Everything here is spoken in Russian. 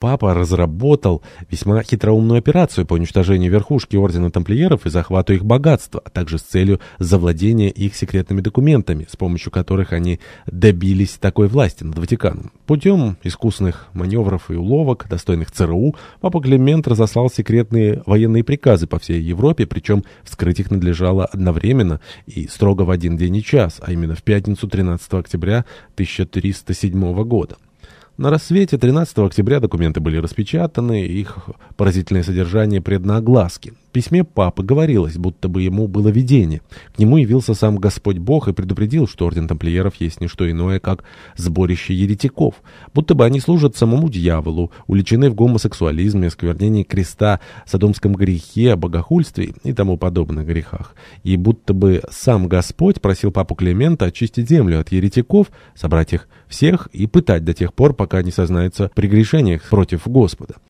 Папа разработал весьма хитроумную операцию по уничтожению верхушки Ордена Тамплиеров и захвату их богатства, а также с целью завладения их секретными документами, с помощью которых они добились такой власти над Ватиканом. Путем искусных маневров и уловок, достойных ЦРУ, папа Климент разослал секретные военные приказы по всей Европе, причем вскрыть их надлежало одновременно и строго в один день и час, а именно в пятницу 13 октября 1307 года. На рассвете 13 октября документы были распечатаны, их поразительное содержание предано огласке. Письме папы говорилось, будто бы ему было видение. К нему явился сам Господь Бог и предупредил, что орден тамплиеров есть не что иное, как сборище еретиков. Будто бы они служат самому дьяволу, уличены в гомосексуализме, осквернении креста, садомском грехе, богохульстве и тому подобных грехах. И будто бы сам Господь просил папу Климента очистить землю от еретиков, собрать их всех и пытать до тех пор, пока не сознаются в прегрешениях против Господа.